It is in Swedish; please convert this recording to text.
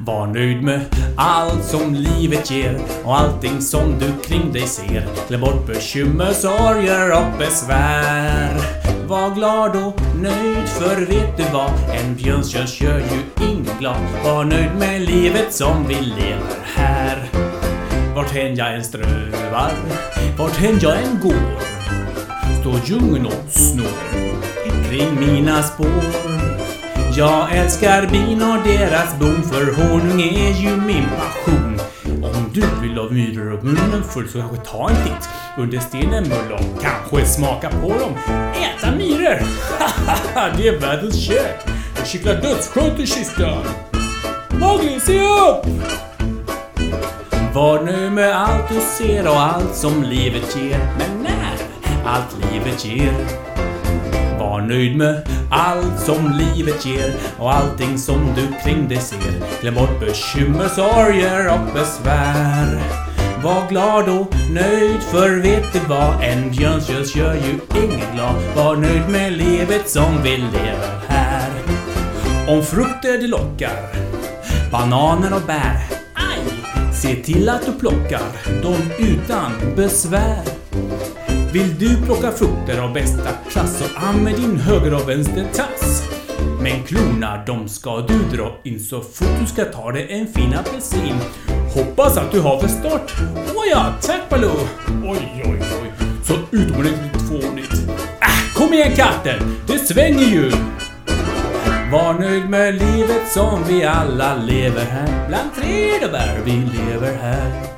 Var nöjd med allt som livet ger och allting som du kring dig ser. Glöm bort bekymmer, sorger och besvär. Var glad och nöjd för vet du vad? En björntjänst gör ju ingen glad. Var nöjd med livet som vi lever här. Varthän jag än strövar, varthän jag än går står djungeln och snor kring mina spår. Jag älskar bin och deras bon för honung är ju min passion. Om du vill ha myror och munnen full så kanske ta en titt under stenen mull och kanske smaka på dem. Äta myror! Haha, det är världens kök! Jag kittlar dödsskönt i kistan. Magnus, se upp! Var nu med allt du ser och allt som livet ger. Men när allt livet ger. Var nöjd med allt som livet ger och allting som du kring dig ser. Glöm bort bekymmer, sorger och besvär. Var glad och nöjd för vet du vad? En björntjänst gör ju ingen glad. Var nöjd med livet som vi lever här. Om frukter det lockar, bananer och bär. Aj! Se till att du plockar dem utan besvär. Vill du plocka frukter av bästa klass så använd din höger och vänster tass. Men klorna de ska du dra in så fort du ska ta dig en fin apelsin. Hoppas att du har förstått. Åh ja, tack Baloo! Oj, oj, oj. Så utomordentligt fånigt. Äh, kom igen katten! Det svänger ju! Var nöjd med livet som vi alla lever här. Bland träd och bär vi lever här.